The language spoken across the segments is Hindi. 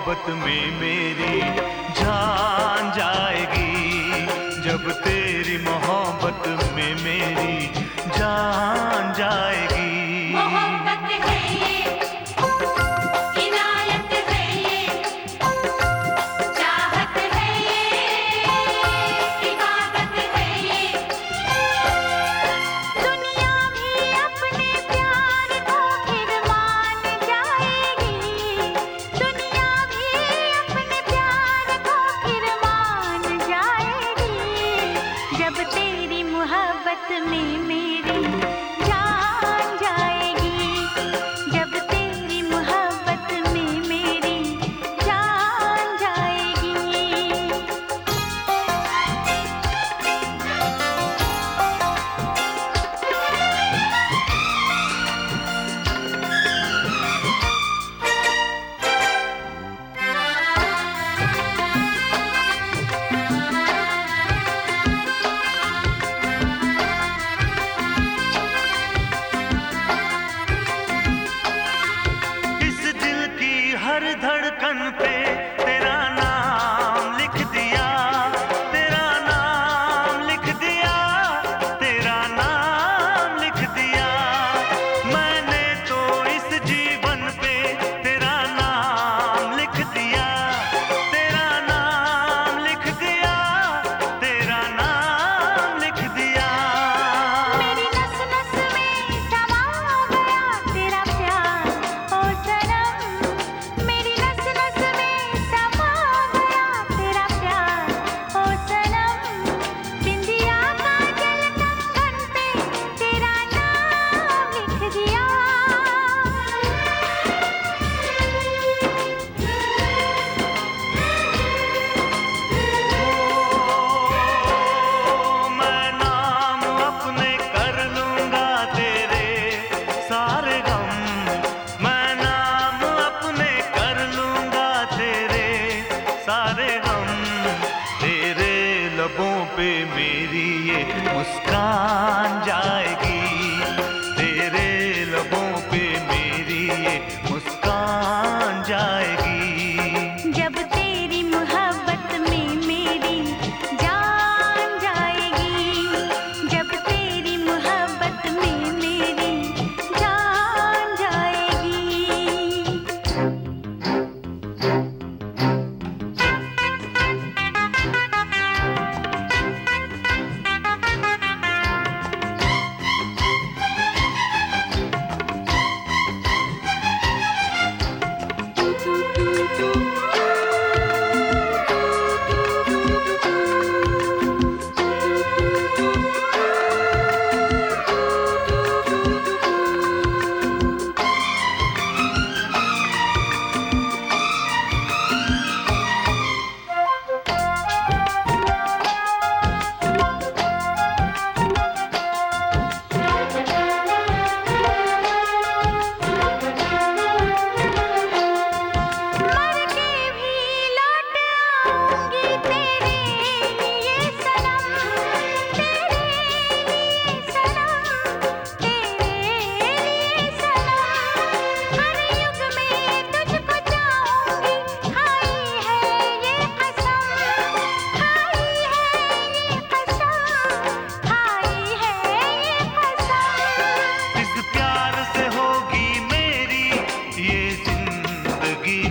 मोहब्बत में मेरी जान जाएगी। जब तेरी मोहब्बत में मेरी जान जाएगी। मोहब्बत में मेरी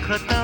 खता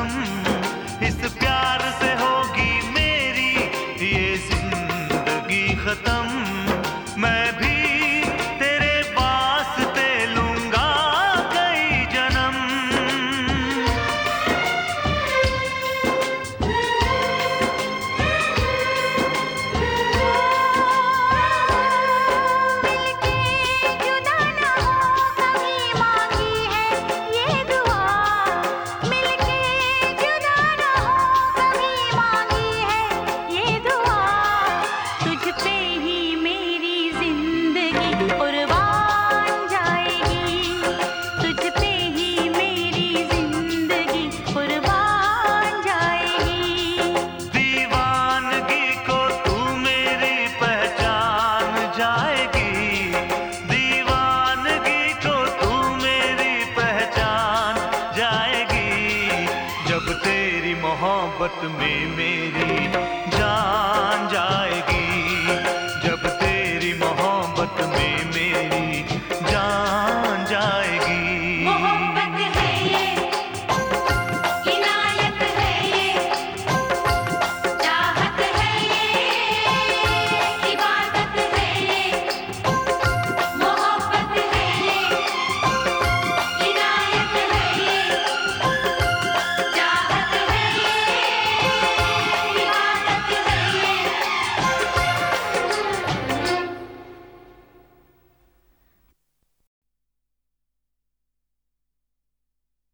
मोहब्बत में मेरे